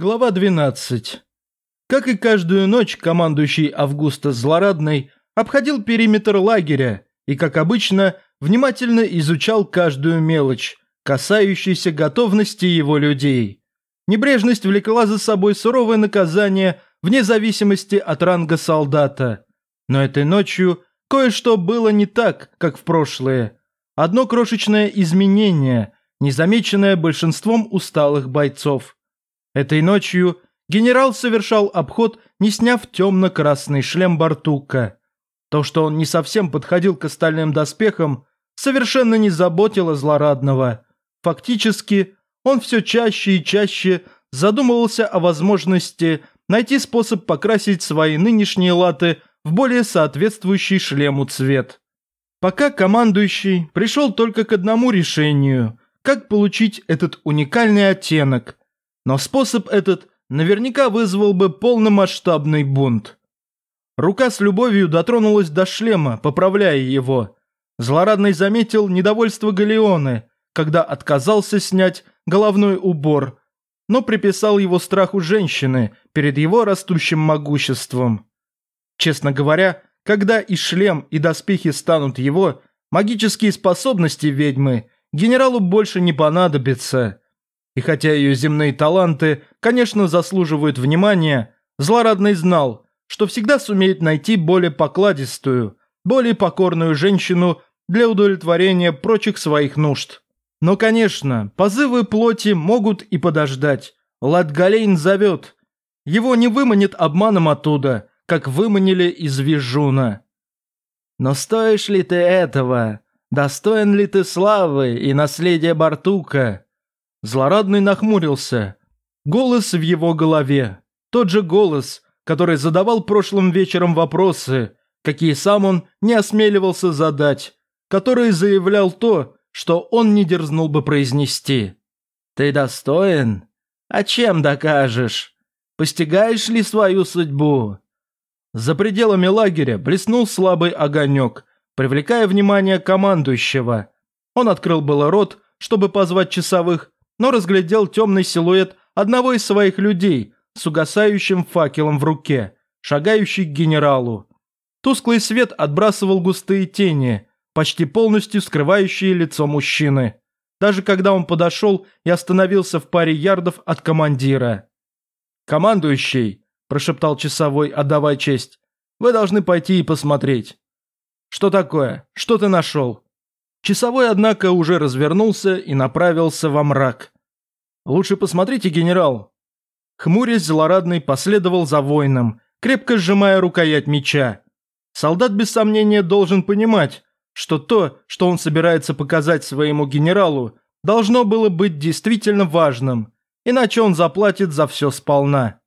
Глава 12. Как и каждую ночь, командующий Августа Злорадный обходил периметр лагеря и, как обычно, внимательно изучал каждую мелочь, касающуюся готовности его людей. Небрежность влекла за собой суровое наказание вне зависимости от ранга солдата. Но этой ночью кое-что было не так, как в прошлое. Одно крошечное изменение, незамеченное большинством усталых бойцов. Этой ночью генерал совершал обход, не сняв темно-красный шлем Бартука. То, что он не совсем подходил к остальным доспехам, совершенно не заботило злорадного. Фактически, он все чаще и чаще задумывался о возможности найти способ покрасить свои нынешние латы в более соответствующий шлему цвет. Пока командующий пришел только к одному решению – как получить этот уникальный оттенок. Но способ этот наверняка вызвал бы полномасштабный бунт. Рука с любовью дотронулась до шлема, поправляя его. Злорадный заметил недовольство Галеоны, когда отказался снять головной убор, но приписал его страху женщины перед его растущим могуществом. Честно говоря, когда и шлем, и доспехи станут его, магические способности ведьмы генералу больше не понадобятся. И хотя ее земные таланты, конечно, заслуживают внимания, Злорадный знал, что всегда сумеет найти более покладистую, более покорную женщину для удовлетворения прочих своих нужд. Но, конечно, позывы плоти могут и подождать. Ладгалейн зовет. Его не выманит обманом оттуда, как выманили из Вижуна. Но стоишь ли ты этого? Достоин ли ты славы и наследия Бартука? Злорадный нахмурился. Голос в его голове. Тот же голос, который задавал прошлым вечером вопросы, какие сам он не осмеливался задать, который заявлял то, что он не дерзнул бы произнести. «Ты достоин? А чем докажешь? Постигаешь ли свою судьбу?» За пределами лагеря блеснул слабый огонек, привлекая внимание командующего. Он открыл было рот, чтобы позвать часовых, но разглядел темный силуэт одного из своих людей с угасающим факелом в руке, шагающий к генералу. Тусклый свет отбрасывал густые тени, почти полностью скрывающие лицо мужчины, даже когда он подошел и остановился в паре ярдов от командира. «Командующий», – прошептал часовой, отдавая честь, – «вы должны пойти и посмотреть». «Что такое? Что ты нашел?» Часовой, однако, уже развернулся и направился во мрак. «Лучше посмотрите, генерал». Хмурясь, злорадный последовал за воином, крепко сжимая рукоять меча. Солдат, без сомнения, должен понимать, что то, что он собирается показать своему генералу, должно было быть действительно важным, иначе он заплатит за все сполна.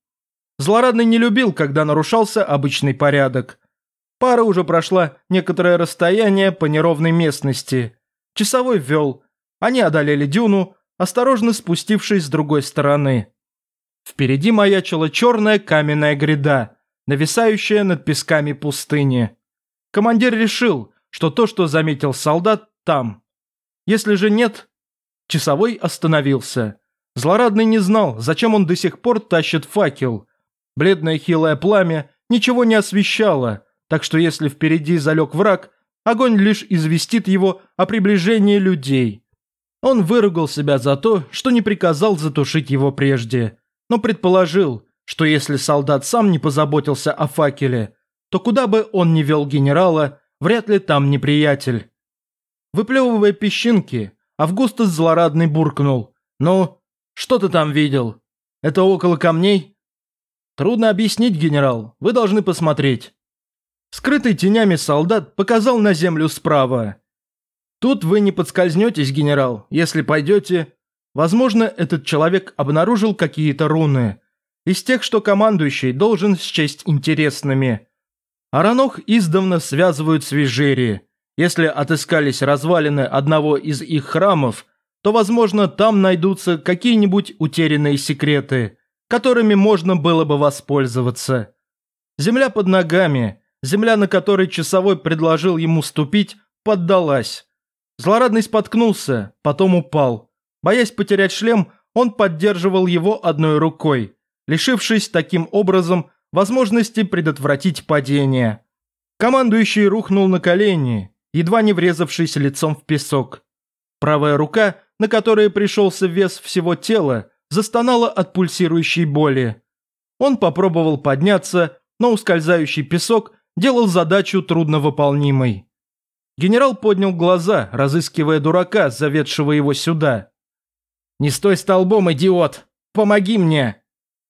Злорадный не любил, когда нарушался обычный порядок. Пара уже прошла некоторое расстояние по неровной местности. Часовой ввел. Они одолели дюну, осторожно спустившись с другой стороны. Впереди маячила черная каменная гряда, нависающая над песками пустыни. Командир решил, что то, что заметил солдат, там. Если же нет... Часовой остановился. Злорадный не знал, зачем он до сих пор тащит факел. Бледное хилое пламя ничего не освещало, так что если впереди залег враг, огонь лишь известит его о приближении людей. Он выругал себя за то, что не приказал затушить его прежде, но предположил, что если солдат сам не позаботился о факеле, то куда бы он ни вел генерала, Вряд ли там неприятель. Выплевывая песчинки, Августус злорадный буркнул. «Ну, что ты там видел? Это около камней?» «Трудно объяснить, генерал. Вы должны посмотреть». Скрытый тенями солдат показал на землю справа. «Тут вы не подскользнетесь, генерал, если пойдете. Возможно, этот человек обнаружил какие-то руны. Из тех, что командующий должен счесть интересными. Аранох издавна связывают с Вижери. Если отыскались развалины одного из их храмов, то, возможно, там найдутся какие-нибудь утерянные секреты, которыми можно было бы воспользоваться. Земля под ногами, земля, на которой часовой предложил ему ступить, поддалась. Злорадный споткнулся, потом упал. Боясь потерять шлем, он поддерживал его одной рукой, лишившись таким образом возможности предотвратить падение. Командующий рухнул на колени, едва не врезавшись лицом в песок. Правая рука, на которой пришелся вес всего тела, застонала от пульсирующей боли. Он попробовал подняться, но ускользающий песок делал задачу трудновыполнимой. Генерал поднял глаза, разыскивая дурака, заведшего его сюда. «Не стой столбом, идиот! Помоги мне!»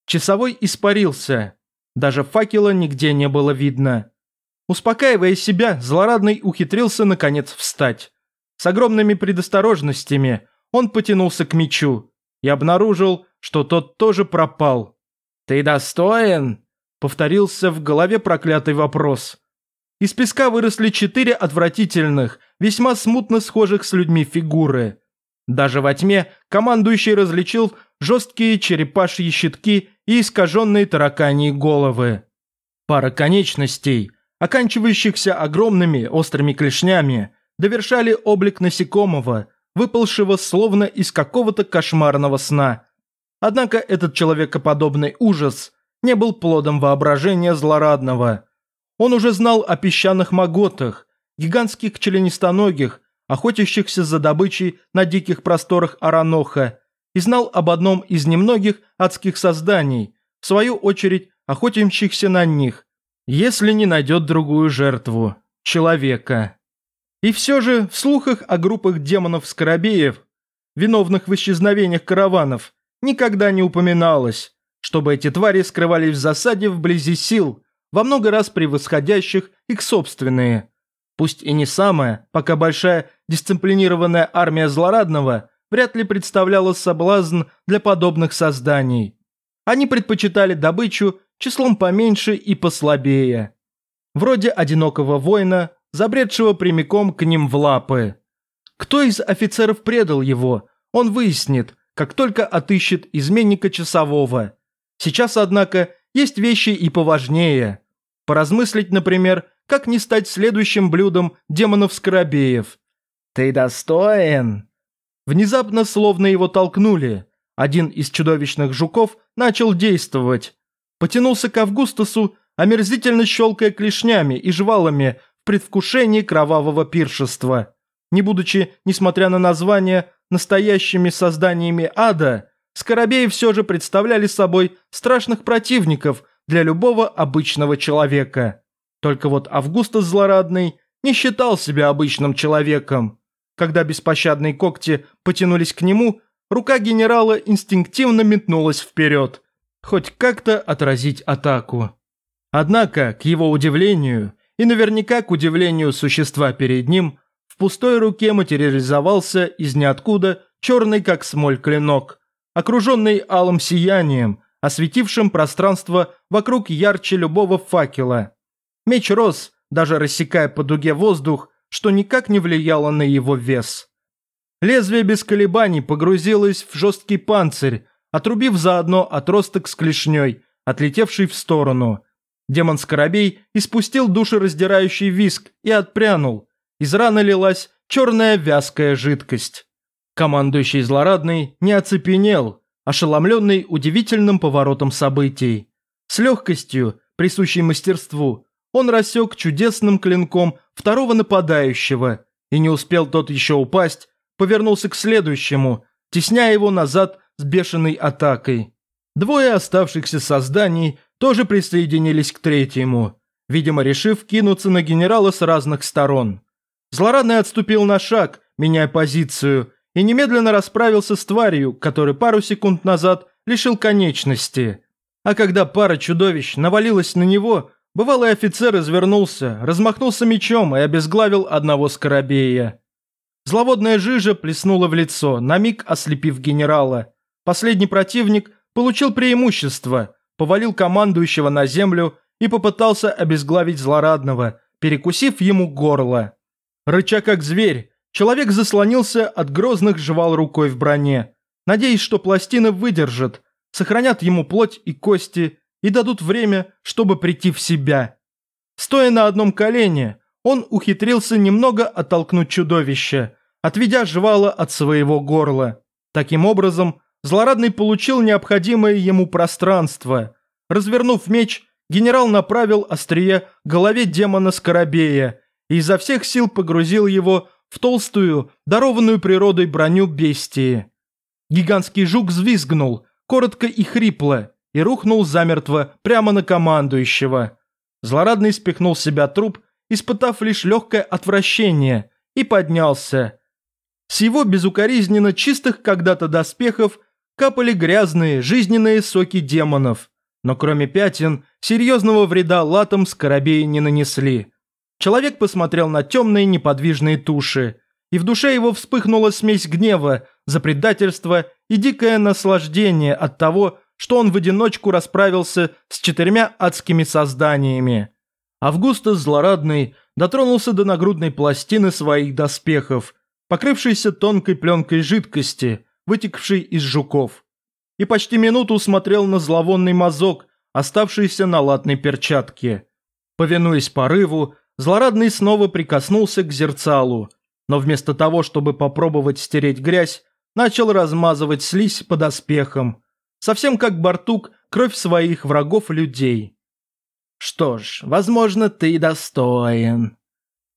Часовой испарился. Даже факела нигде не было видно. Успокаивая себя, Злорадный ухитрился наконец встать. С огромными предосторожностями он потянулся к мечу и обнаружил, что тот тоже пропал. «Ты достоин?» – повторился в голове проклятый вопрос. Из песка выросли четыре отвратительных, весьма смутно схожих с людьми фигуры. Даже во тьме командующий различил жесткие черепашьи щитки и искаженные тараканьи головы. Пара конечностей, оканчивающихся огромными острыми клешнями, довершали облик насекомого, выпалшего словно из какого-то кошмарного сна. Однако этот человекоподобный ужас не был плодом воображения злорадного. Он уже знал о песчаных маготах, гигантских членистоногих, охотящихся за добычей на диких просторах Араноха, и знал об одном из немногих адских созданий, в свою очередь охотящихся на них, если не найдет другую жертву – человека. И все же в слухах о группах демонов-скоробеев, виновных в исчезновениях караванов, никогда не упоминалось, чтобы эти твари скрывались в засаде вблизи сил, во много раз превосходящих их собственные. Пусть и не самая, пока большая дисциплинированная армия злорадного вряд ли представляла соблазн для подобных созданий. Они предпочитали добычу числом поменьше и послабее. Вроде одинокого воина, забредшего прямиком к ним в лапы. Кто из офицеров предал его, он выяснит, как только отыщет изменника часового. Сейчас, однако, есть вещи и поважнее. Поразмыслить, например, как не стать следующим блюдом демонов-скоробеев. «Ты достоин!» Внезапно, словно его толкнули, один из чудовищных жуков начал действовать. Потянулся к Августусу, омерзительно щелкая клешнями и жвалами в предвкушении кровавого пиршества. Не будучи, несмотря на название, настоящими созданиями ада, скоробеи все же представляли собой страшных противников для любого обычного человека. Только вот Августус Злорадный не считал себя обычным человеком. Когда беспощадные когти потянулись к нему, рука генерала инстинктивно метнулась вперед, хоть как-то отразить атаку. Однако, к его удивлению, и наверняка к удивлению существа перед ним, в пустой руке материализовался из ниоткуда черный как смоль клинок, окруженный алым сиянием, осветившим пространство вокруг ярче любого факела. Меч рос, даже рассекая по дуге воздух, что никак не влияло на его вес. Лезвие без колебаний погрузилось в жесткий панцирь, отрубив заодно отросток с клешней, отлетевший в сторону. Демон-скоробей испустил душераздирающий виск и отпрянул. Из раны лилась черная вязкая жидкость. Командующий злорадный не оцепенел, ошеломленный удивительным поворотом событий. С легкостью, присущей мастерству, он рассек чудесным клинком второго нападающего, и не успел тот еще упасть, повернулся к следующему, тесняя его назад с бешеной атакой. Двое оставшихся созданий тоже присоединились к третьему, видимо, решив кинуться на генерала с разных сторон. Злорадный отступил на шаг, меняя позицию, и немедленно расправился с тварью, который пару секунд назад лишил конечности. А когда пара чудовищ навалилась на него, бывалый офицер извернулся, размахнулся мечом и обезглавил одного скоробея. Зловодная жижа плеснула в лицо, на миг ослепив генерала. Последний противник получил преимущество, повалил командующего на землю и попытался обезглавить злорадного, перекусив ему горло. Рыча как зверь, человек заслонился от грозных жвал рукой в броне, надеясь, что пластины выдержат, сохранят ему плоть и кости и дадут время, чтобы прийти в себя. Стоя на одном колене, он ухитрился немного оттолкнуть чудовище, отведя жвала от своего горла. Таким образом, Злорадный получил необходимое ему пространство. Развернув меч, генерал направил острие к голове демона Скоробея и изо всех сил погрузил его в толстую, дарованную природой броню бестии. Гигантский жук взвизгнул, коротко и хрипло, и рухнул замертво прямо на командующего. Злорадный спихнул себя труп, испытав лишь легкое отвращение, и поднялся. С его безукоризненно чистых когда-то доспехов капали грязные, жизненные соки демонов. Но кроме пятен, серьезного вреда латам скоробеи не нанесли. Человек посмотрел на темные неподвижные туши, и в душе его вспыхнула смесь гнева за предательство и дикое наслаждение от того, что он в одиночку расправился с четырьмя адскими созданиями. Августус злорадный дотронулся до нагрудной пластины своих доспехов, покрывшейся тонкой пленкой жидкости, вытекшей из жуков, и почти минуту смотрел на зловонный мазок, оставшийся на латной перчатке. Повинуясь порыву, злорадный снова прикоснулся к зерцалу, но вместо того, чтобы попробовать стереть грязь, начал размазывать слизь под оспехом, совсем как Бартук кровь своих врагов-людей. «Что ж, возможно, ты достоин».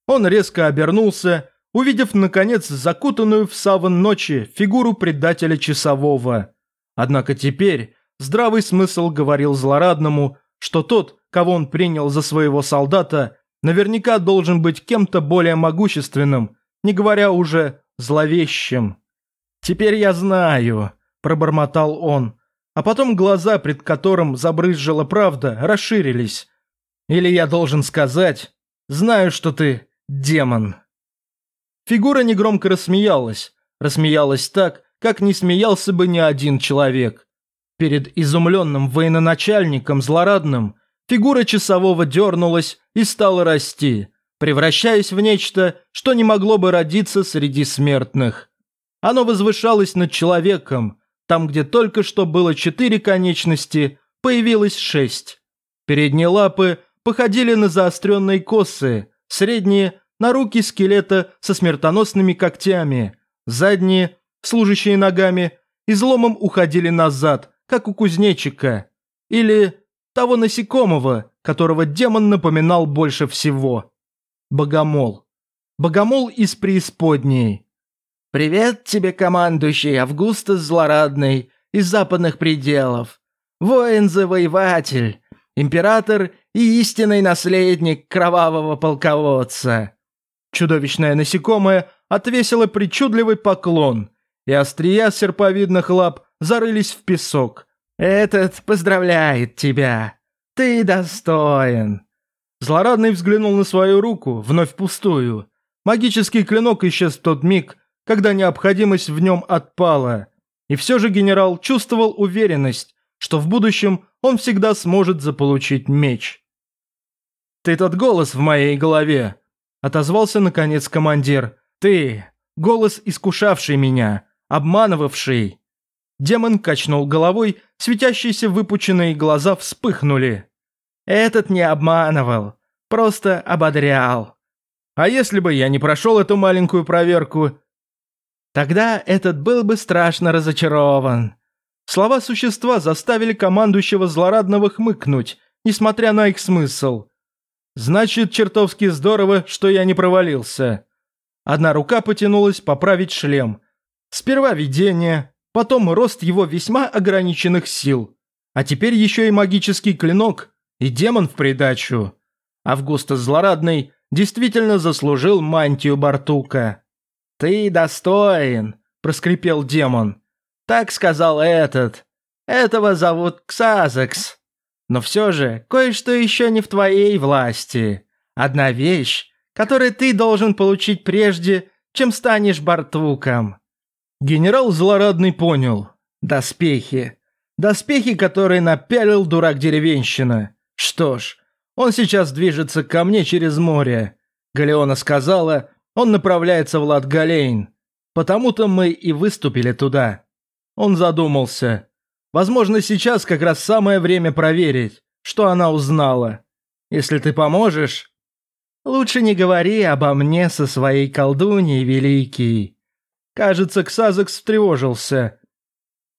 Он резко обернулся, увидев, наконец, закутанную в саван ночи фигуру предателя часового. Однако теперь здравый смысл говорил злорадному, что тот, кого он принял за своего солдата, наверняка должен быть кем-то более могущественным, не говоря уже зловещим. «Теперь я знаю», – пробормотал он, а потом глаза, пред которым забрызжила правда, расширились. «Или я должен сказать, знаю, что ты демон». Фигура негромко рассмеялась, рассмеялась так, как не смеялся бы ни один человек. Перед изумленным военачальником злорадным фигура часового дернулась и стала расти, превращаясь в нечто, что не могло бы родиться среди смертных. Оно возвышалось над человеком, там, где только что было четыре конечности, появилось шесть. Передние лапы походили на заостренные косы, средние – на руки скелета со смертоносными когтями, задние, служащие ногами, изломом уходили назад, как у кузнечика, или того насекомого, которого демон напоминал больше всего. Богомол. Богомол из преисподней. «Привет тебе, командующий Августус Злорадный из западных пределов. Воин-завоеватель, император и истинный наследник кровавого полководца». Чудовищное насекомое отвесило причудливый поклон, и острия серповидных лап зарылись в песок. «Этот поздравляет тебя. Ты достоин». Злорадный взглянул на свою руку, вновь пустую. Магический клинок исчез в тот миг, когда необходимость в нем отпала. И все же генерал чувствовал уверенность, что в будущем он всегда сможет заполучить меч. «Ты тот голос в моей голове», – отозвался наконец командир. «Ты, голос, искушавший меня, обманывавший». Демон качнул головой, светящиеся выпученные глаза вспыхнули. Этот не обманывал, просто ободрял. А если бы я не прошел эту маленькую проверку? Тогда этот был бы страшно разочарован. Слова существа заставили командующего злорадного хмыкнуть, несмотря на их смысл. Значит, чертовски здорово, что я не провалился. Одна рука потянулась поправить шлем. Сперва видение, потом рост его весьма ограниченных сил. А теперь еще и магический клинок, и демон в придачу. Августа Злорадный действительно заслужил мантию Бартука. «Ты достоин», – проскрипел демон. «Так сказал этот. Этого зовут Ксазекс. Но все же, кое-что еще не в твоей власти. Одна вещь, которую ты должен получить прежде, чем станешь Бартуком». Генерал Злорадный понял. Доспехи. Доспехи, которые напялил дурак-деревенщина. Что ж, он сейчас движется ко мне через море. Галеона сказала, он направляется в Латгалейн. Потому-то мы и выступили туда. Он задумался. Возможно, сейчас как раз самое время проверить, что она узнала. Если ты поможешь... Лучше не говори обо мне со своей колдуньей, Великий. Кажется, Ксазекс встревожился.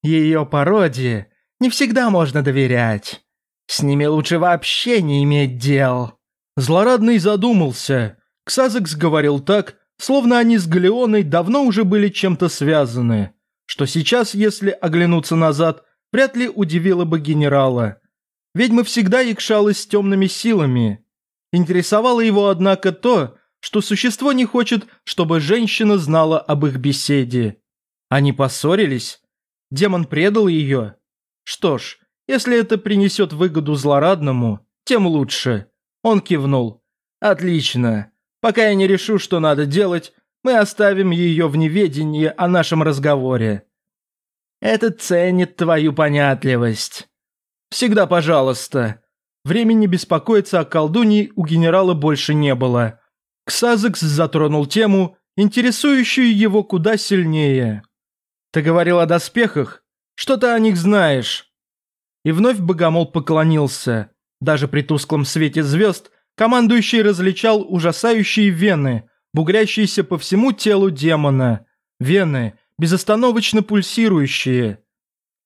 Ее породе не всегда можно доверять. С ними лучше вообще не иметь дел». Злорадный задумался. Ксазекс говорил так, словно они с Галеоной давно уже были чем-то связаны, что сейчас, если оглянуться назад, вряд ли удивило бы генерала. Ведьма всегда якшалась с темными силами. Интересовало его, однако, то, что существо не хочет, чтобы женщина знала об их беседе. Они поссорились? Демон предал ее? Что ж, если это принесет выгоду злорадному, тем лучше. Он кивнул. «Отлично. Пока я не решу, что надо делать, мы оставим ее в неведении о нашем разговоре». «Этот ценит твою понятливость». «Всегда пожалуйста». Времени беспокоиться о колдуньи у генерала больше не было. Ксазекс затронул тему, интересующую его куда сильнее. «Ты говорил о доспехах? Что ты о них знаешь?» И вновь Богомол поклонился. Даже при тусклом свете звезд командующий различал ужасающие вены, бугрящиеся по всему телу демона. Вены, безостановочно пульсирующие.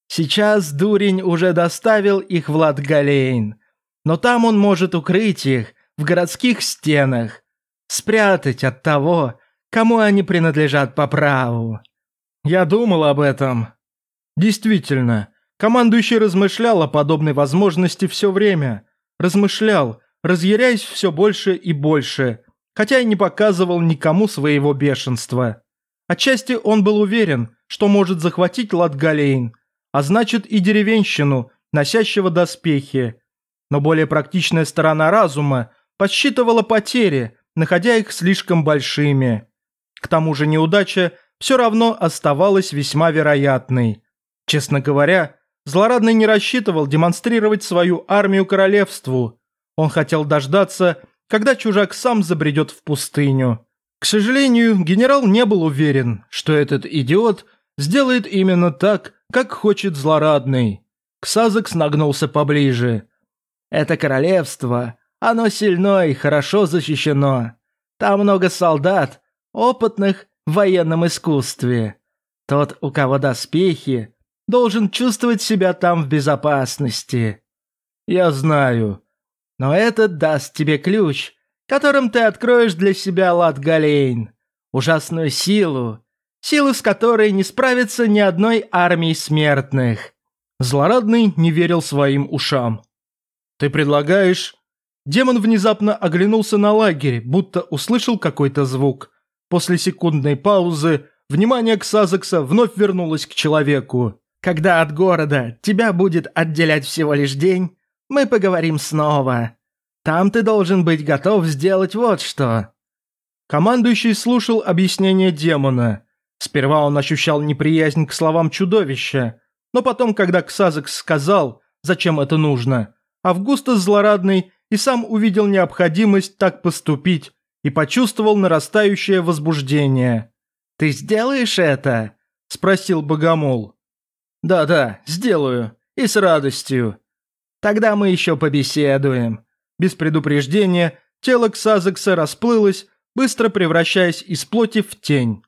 Сейчас дурень уже доставил их в Латгалейн. Но там он может укрыть их в городских стенах, спрятать от того, кому они принадлежат по праву. Я думал об этом. Действительно, Командующий размышлял о подобной возможности все время. Размышлял, разъяряясь все больше и больше, хотя и не показывал никому своего бешенства. Отчасти он был уверен, что может захватить Латгалейн, а значит и деревенщину, носящего доспехи. Но более практичная сторона разума подсчитывала потери, находя их слишком большими. К тому же неудача все равно оставалась весьма вероятной. Честно говоря, Злорадный не рассчитывал демонстрировать свою армию королевству. Он хотел дождаться, когда чужак сам забредет в пустыню. К сожалению, генерал не был уверен, что этот идиот сделает именно так, как хочет Злорадный. Ксазекс нагнулся поближе. «Это королевство. Оно сильно и хорошо защищено. Там много солдат, опытных в военном искусстве. Тот, у кого доспехи, должен чувствовать себя там в безопасности. Я знаю. Но это даст тебе ключ, которым ты откроешь для себя Латгалейн. Ужасную силу, силу с которой не справится ни одной армии смертных. Злорадный не верил своим ушам. «Ты предлагаешь...» Демон внезапно оглянулся на лагерь, будто услышал какой-то звук. После секундной паузы внимание Ксазекса вновь вернулось к человеку. Когда от города тебя будет отделять всего лишь день, мы поговорим снова. Там ты должен быть готов сделать вот что». Командующий слушал объяснение демона. Сперва он ощущал неприязнь к словам чудовища, но потом, когда Ксазек сказал, зачем это нужно, Августус злорадный и сам увидел необходимость так поступить и почувствовал нарастающее возбуждение. «Ты сделаешь это?» – спросил Богомол. «Да-да, сделаю. И с радостью. Тогда мы еще побеседуем». Без предупреждения тело Ксазекса расплылось, быстро превращаясь из плоти в тень.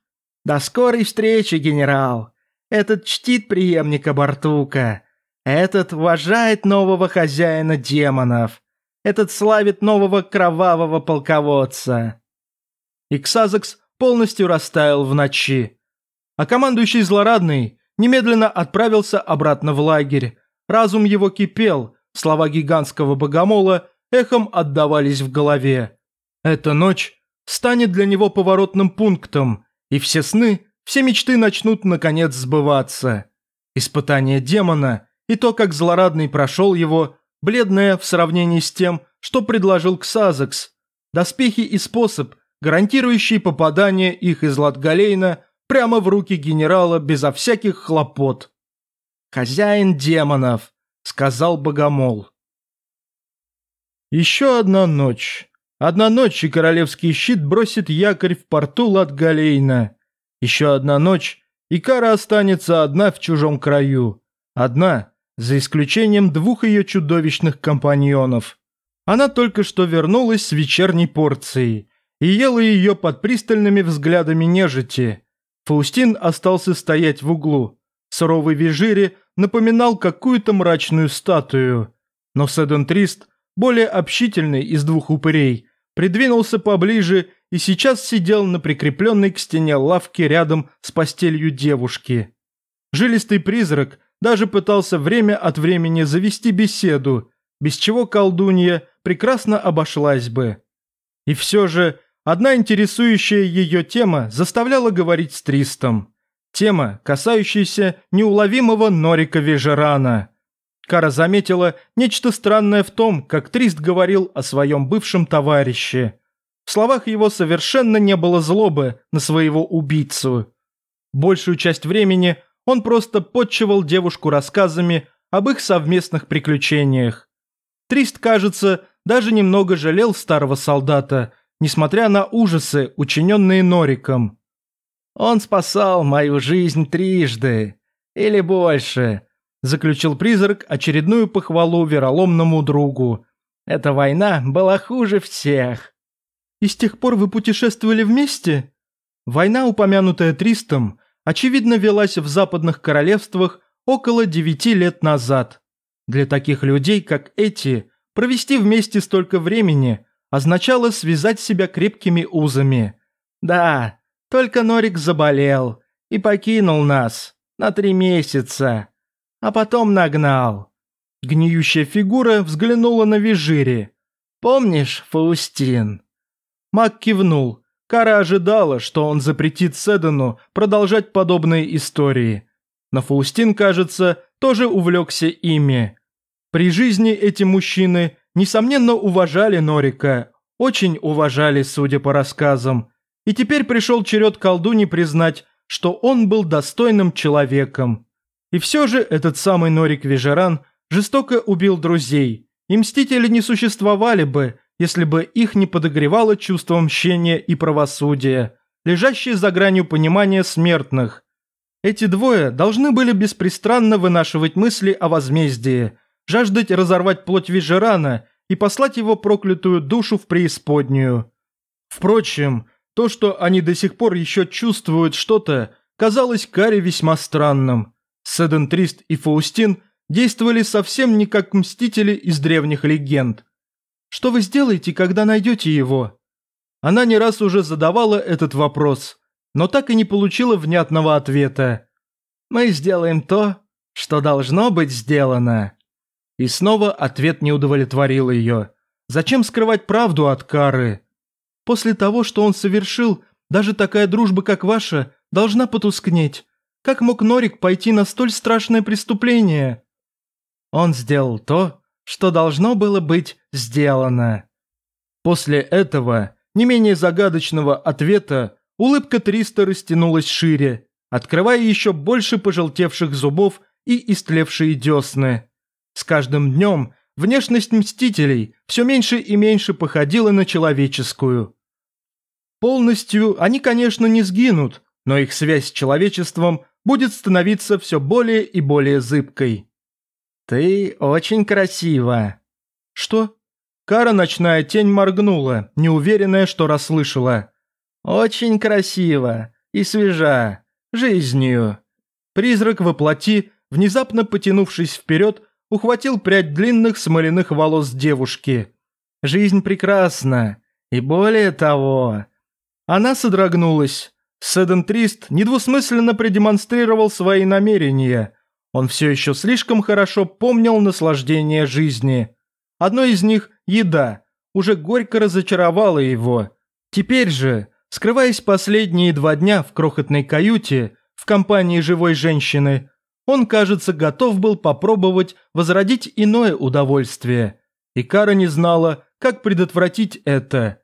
«До скорой встречи, генерал. Этот чтит преемника Бартука. Этот уважает нового хозяина демонов. Этот славит нового кровавого полководца». И Ксазекс полностью растаял в ночи. А командующий злорадный немедленно отправился обратно в лагерь. Разум его кипел, слова гигантского богомола эхом отдавались в голове. Эта ночь станет для него поворотным пунктом, и все сны, все мечты начнут наконец сбываться. Испытание демона и то, как злорадный прошел его, бледное в сравнении с тем, что предложил Ксазекс. Доспехи и способ, гарантирующий попадание их из Латгалейна прямо в руки генерала безо всяких хлопот. «Хозяин демонов», — сказал Богомол. Еще одна ночь. Одна ночь, и королевский щит бросит якорь в порту Латгалейна. Еще одна ночь, и Кара останется одна в чужом краю. Одна, за исключением двух ее чудовищных компаньонов. Она только что вернулась с вечерней порцией и ела ее под пристальными взглядами нежити. Фаустин остался стоять в углу. Суровый Вижири напоминал какую-то мрачную статую. Но Седен Трист, более общительный из двух упырей, придвинулся поближе и сейчас сидел на прикрепленной к стене лавке рядом с постелью девушки. Жилистый призрак даже пытался время от времени завести беседу, без чего колдунья прекрасно обошлась бы. И все же одна интересующая ее тема заставляла говорить с Тристом. Тема, касающаяся неуловимого Норика Вежерана. Кара заметила нечто странное в том, как Трист говорил о своем бывшем товарище. В словах его совершенно не было злобы на своего убийцу. Большую часть времени он просто подчивал девушку рассказами об их совместных приключениях. Трист, кажется, даже немного жалел старого солдата, несмотря на ужасы, учиненные Нориком. «Он спасал мою жизнь трижды. Или больше», – заключил призрак очередную похвалу вероломному другу. «Эта война была хуже всех». «И с тех пор вы путешествовали вместе?» Война, упомянутая Тристом, очевидно велась в западных королевствах около девяти лет назад. Для таких людей, как эти, провести вместе столько времени означало связать себя крепкими узами. Да, только Норик заболел и покинул нас на три месяца, а потом нагнал. Гниющая фигура взглянула на Вижири. «Помнишь, Фаустин?» Мак кивнул. Кара ожидала, что он запретит Седану продолжать подобные истории. Но Фаустин, кажется, тоже увлекся ими. При жизни эти мужчины, несомненно, уважали Норика, очень уважали, судя по рассказам. И теперь пришел черед колдуни признать, что он был достойным человеком. И все же этот самый Норик Вежеран жестоко убил друзей, и мстители не существовали бы, если бы их не подогревало чувство мщения и правосудия, лежащее за гранью понимания смертных. Эти двое должны были беспристрастно вынашивать мысли о возмездии, жаждать разорвать плоть Вижерана и послать его проклятую душу в преисподнюю. Впрочем, то, что они до сих пор еще чувствуют что-то, казалось Каре весьма странным. Седен Трист и Фаустин действовали совсем не как мстители из древних легенд. «Что вы сделаете, когда найдете его?» Она не раз уже задавала этот вопрос, но так и не получила внятного ответа. «Мы сделаем то, что должно быть сделано», и снова ответ не удовлетворил ее. Зачем скрывать правду от Кары? После того, что он совершил, даже такая дружба, как ваша, должна потускнеть. Как мог Норик пойти на столь страшное преступление? Он сделал то, что должно было быть сделано. После этого, не менее загадочного ответа, улыбка Триста растянулась шире, открывая еще больше пожелтевших зубов и истлевшие десны. С каждым днем внешность Мстителей все меньше и меньше походила на человеческую. Полностью они, конечно, не сгинут, но их связь с человечеством будет становиться все более и более зыбкой. «Ты очень красива». «Что?» Кара ночная тень моргнула, неуверенная, что расслышала. «Очень красиво и свежа, жизнью». Призрак воплоти, внезапно потянувшись вперед, ухватил прядь длинных смоляных волос девушки. «Жизнь прекрасна. И более того...» Она содрогнулась. Седен Трист недвусмысленно продемонстрировал свои намерения. Он все еще слишком хорошо помнил наслаждение жизни. Одно из них – еда. Уже горько разочаровало его. Теперь же, скрываясь последние два дня в крохотной каюте, в компании живой женщины, он, кажется, готов был попробовать возродить иное удовольствие. И Кара не знала, как предотвратить это.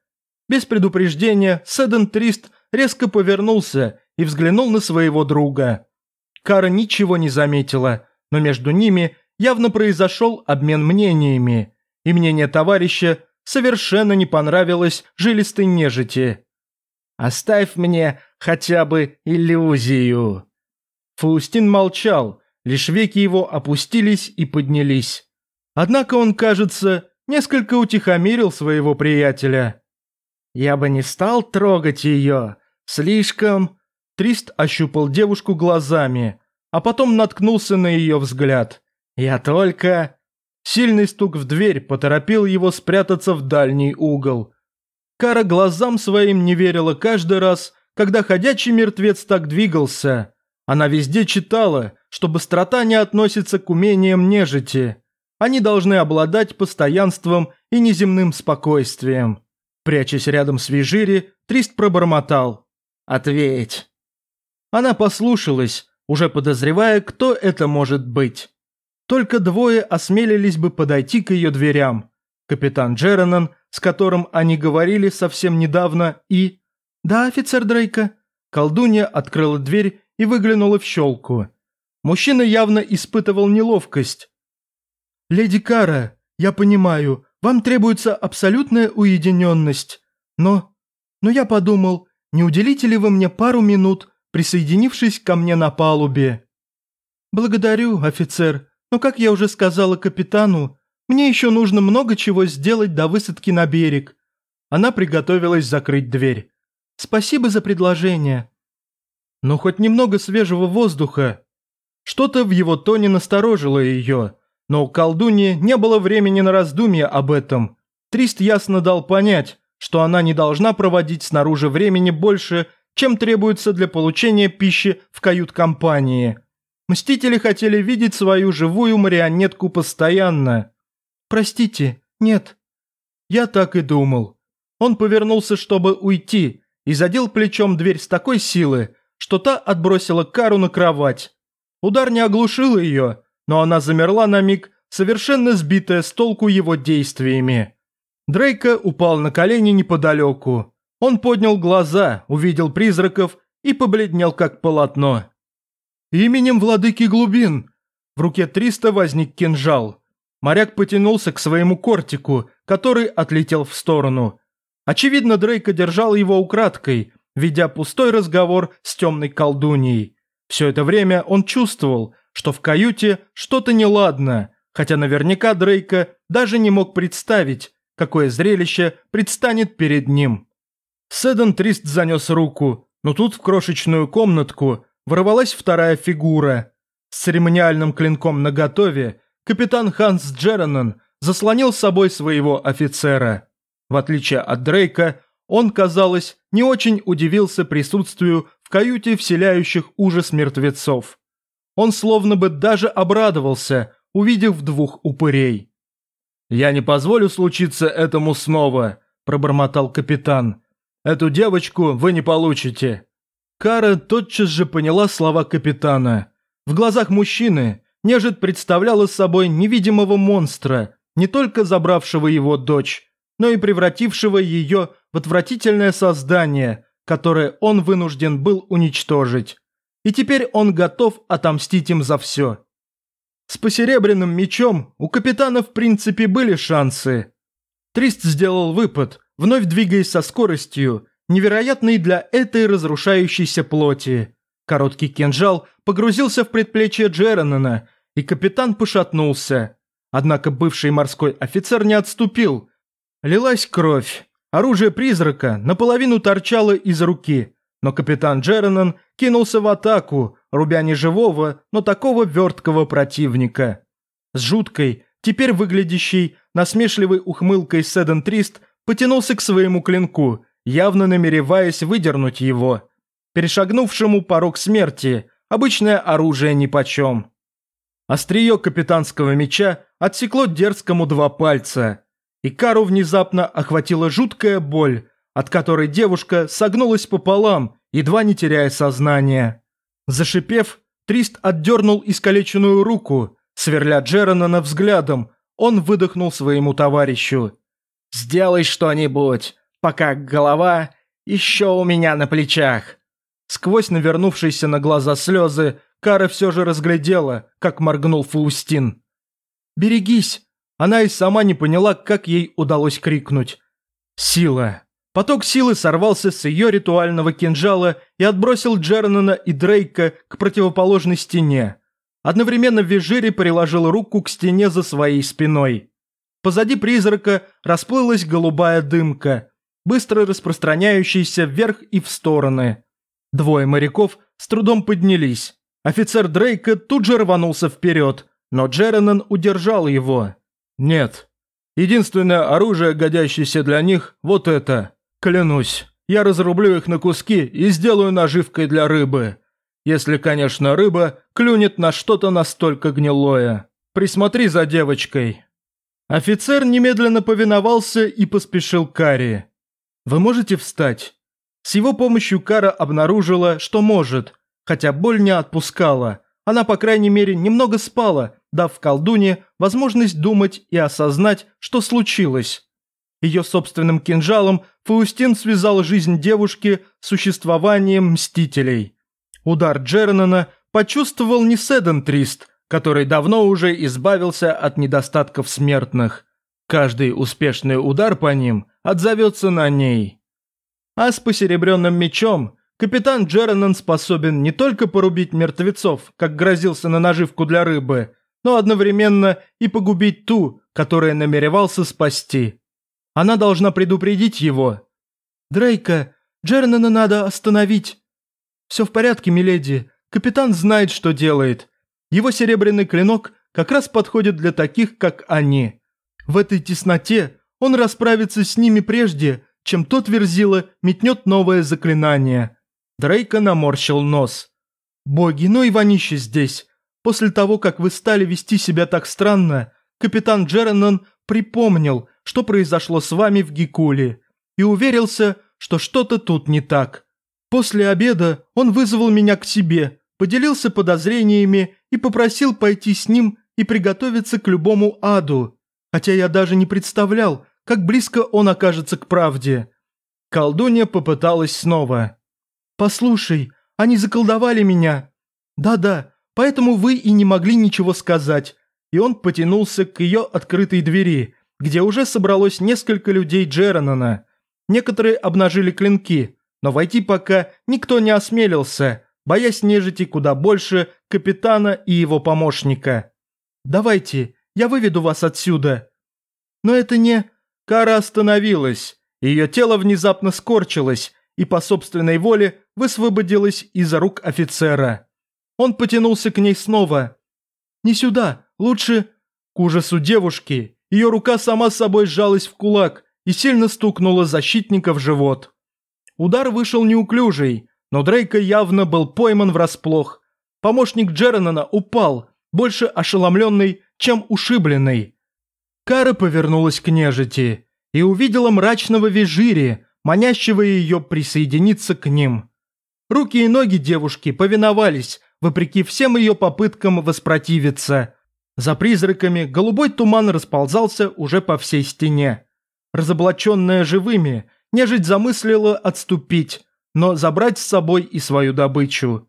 Без предупреждения Седен Трист резко повернулся и взглянул на своего друга. Кара ничего не заметила, но между ними явно произошел обмен мнениями, и мнение товарища совершенно не понравилось жилистой нежити. «Оставь мне хотя бы иллюзию», Фаустин молчал, лишь веки его опустились и поднялись. Однако он, кажется, несколько утихомирил своего приятеля. «Я бы не стал трогать ее. Слишком...» Трист ощупал девушку глазами. а потом наткнулся на ее взгляд. «Я только...» Сильный стук в дверь поторопил его спрятаться в дальний угол. Кара глазам своим не верила каждый раз, когда ходячий мертвец так двигался. Она везде читала, что быстрота не относится к умениям нежити. Они должны обладать постоянством и неземным спокойствием. Прячась рядом с Вижири, Трист пробормотал. «Ответь». Она послушалась, уже подозревая, кто это может быть. Только двое осмелились бы подойти к ее дверям. Капитан Джеранан, с которым они говорили совсем недавно, и... «Да, офицер Дрейка». Колдунья открыла дверь и выглянула в щелку. Мужчина явно испытывал неловкость. «Леди Кара, я понимаю, вам требуется абсолютная уединенность, но... Но я подумал, не уделите ли вы мне пару минут, присоединившись ко мне на палубе?» «Благодарю, офицер, но, как я уже сказала капитану, мне еще нужно много чего сделать до высадки на берег». Она приготовилась закрыть дверь. «Спасибо за предложение». «Ну, хоть немного свежего воздуха». Что-то в его тоне насторожило ее, но у колдуньи не было времени на раздумья об этом. Трист ясно дал понять, что она не должна проводить снаружи времени больше, чем требуется для получения пищи в кают-компании. Мстители хотели видеть свою живую марионетку постоянно. «Простите, нет». Я так и думал. Он повернулся, чтобы уйти, и задел плечом дверь с такой силы, что та отбросила Кару на кровать. Удар не оглушил ее, но она замерла на миг, совершенно сбитая с толку его действиями. Дрейка упал на колени неподалеку. Он поднял глаза, увидел призраков и побледнел как полотно. «Именем владыки глубин!» В руке Триста возник кинжал. Моряк потянулся к своему кортику, который отлетел в сторону. Очевидно, Дрейка держал его украдкой, ведя пустой разговор с темной колдуньей. Все это время он чувствовал, что в каюте что-то неладно, хотя наверняка Дрейка даже не мог представить, какое зрелище предстанет перед ним. Седан Трист занес руку, но тут в крошечную комнатку ворвалась вторая фигура. С церемониальным клинком наготове капитан Ханс Джеранен заслонил с собой своего офицера. В отличие от Дрейка, он, казалось, не очень удивился присутствию в каюте вселяющих ужас мертвецов. Он словно бы даже обрадовался, увидев двух упырей. «Я не позволю случиться этому снова», – пробормотал капитан. «Эту девочку вы не получите». Кара тотчас же поняла слова капитана. В глазах мужчины нежит представляла собой невидимого монстра, не только забравшего его дочь, но и превратившего ее в отвратительное создание, которое он вынужден был уничтожить. И теперь он готов отомстить им за все. С посеребряным мечом у капитана в принципе были шансы. Трист сделал выпад, вновь двигаясь со скоростью, невероятной для этой разрушающейся плоти. Короткий кинжал погрузился в предплечье Джеранена, и капитан пошатнулся. Однако бывший морской офицер не отступил. Лилась кровь. Оружие призрака наполовину торчало из руки, но капитан Джеранен кинулся в атаку, рубя не живого, но такого верткого противника. С жуткой, теперь выглядящей насмешливой ухмылкой Седен Трист потянулся к своему клинку, явно намереваясь выдернуть его. Перешагнувшему порог смерти, обычное оружие нипочем. Острие капитанского меча отсекло дерзкому два пальца, и Кару внезапно охватила жуткая боль, от которой девушка согнулась пополам, едва не теряя сознание. Зашипев, Трист отдернул искалеченную руку, сверля Джеранана взглядом, он выдохнул своему товарищу. «Сделай что-нибудь, пока голова еще у меня на плечах». Сквозь навернувшиеся на глаза слезы, Кара все же разглядела, как моргнул Фаустин. «Берегись!» Она и сама не поняла, как ей удалось крикнуть. «Сила!» Поток силы сорвался с ее ритуального кинжала и отбросил Джернана и Дрейка к противоположной стене. Одновременно Вижири приложил руку к стене за своей спиной. Позади призрака расплылась голубая дымка, быстро распространяющаяся вверх и в стороны. Двое моряков с трудом поднялись. Офицер Дрейка тут же рванулся вперед, но Джеренан удержал его. «Нет. Единственное оружие, годящееся для них, вот это. Клянусь, я разрублю их на куски и сделаю наживкой для рыбы. Если, конечно, рыба клюнет на что-то настолько гнилое. Присмотри за девочкой». Офицер немедленно повиновался и поспешил к Каре. «Вы можете встать?» С его помощью Кара обнаружила, что может, хотя боль не отпускала. Она, по крайней мере, немного спала, дав колдуне возможность думать и осознать, что случилось. Ее собственным кинжалом Фаустин связал жизнь девушки с существованием мстителей. Удар Джернана почувствовал не Седен Трист, который давно уже избавился от недостатков смертных. Каждый успешный удар по ним отзовется на ней. А с посеребренным мечом капитан Джеранон способен не только порубить мертвецов, как грозился на наживку для рыбы, но одновременно и погубить ту, которая намеревался спасти. Она должна предупредить его. «Дрейка, Джеранона надо остановить». «Все в порядке, миледи. Капитан знает, что делает. Его серебряный клинок как раз подходит для таких, как они. В этой тесноте он расправится с ними прежде, чем тот верзила метнет новое заклинание. Дрейка наморщил нос. «Боги, ну и вонище здесь. После того, как вы стали вести себя так странно, капитан Джеренон припомнил, что произошло с вами в Гикуле, и уверился, что что-то тут не так. После обеда он вызвал меня к себе, поделился подозрениями и попросил пойти с ним и приготовиться к любому аду, хотя я даже не представлял, как близко он окажется к правде. Колдунья попыталась снова. «Послушай, они заколдовали меня». «Да-да, поэтому вы и не могли ничего сказать». И он потянулся к ее открытой двери, где уже собралось несколько людей Джеранона. Некоторые обнажили клинки, но войти пока никто не осмелился, боясь нежити куда больше капитана и его помощника. «Давайте, я выведу вас отсюда». «Но это не...» Кара остановилась, ее тело внезапно скорчилось и по собственной воле высвободилось из-за рук офицера. Он потянулся к ней снова. «Не сюда, лучше...» К ужасу девушки, ее рука сама собой сжалась в кулак и сильно стукнула защитника в живот. Удар вышел неуклюжий, но Дрейка явно был пойман врасплох. Помощник Джеранона упал, больше ошеломленный, чем ушибленный. Кара повернулась к нежити и увидела мрачного визири, манящего ее присоединиться к ним. Руки и ноги девушки повиновались, вопреки всем ее попыткам воспротивиться. За призраками голубой туман расползался уже по всей стене. Разоблаченная живыми, нежить замыслила отступить, но забрать с собой и свою добычу.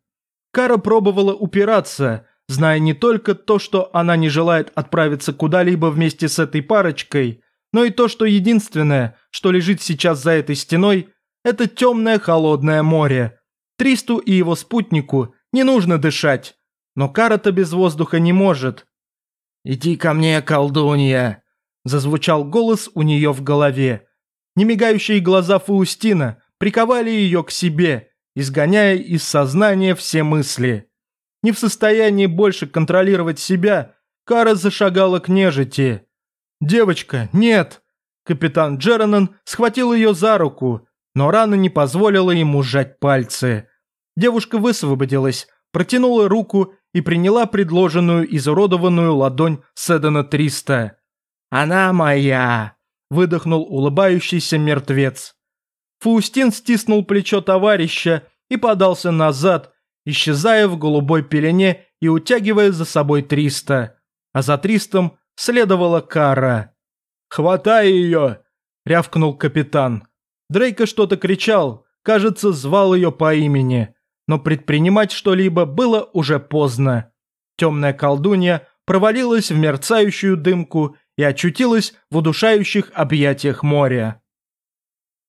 Кара пробовала упираться, зная не только то, что она не желает отправиться куда-либо вместе с этой парочкой, но и то, что единственное, что лежит сейчас за этой стеной, это темное холодное море. Тристу и его спутнику не нужно дышать, но Карата без воздуха не может. «Иди ко мне, колдунья!» – зазвучал голос у нее в голове. Немигающие глаза Фаустина приковали ее к себе, изгоняя из сознания все мысли. Не в состоянии больше контролировать себя, Кара зашагала к нежити. «Девочка, нет!» Капитан Джеранон схватил ее за руку, но рана не позволила ему сжать пальцы. Девушка высвободилась, протянула руку и приняла предложенную изуродованную ладонь Седана Триста. «Она моя!» – выдохнул улыбающийся мертвец. Фаустин стиснул плечо товарища и подался назад, исчезая в голубой пелене и утягивая за собой Триста. А за Тристом следовала Кара. «Хватай ее!» – рявкнул капитан. Дрейка что-то кричал, кажется, звал ее по имени, но предпринимать что-либо было уже поздно. Темная колдунья провалилась в мерцающую дымку и очутилась в удушающих объятиях моря.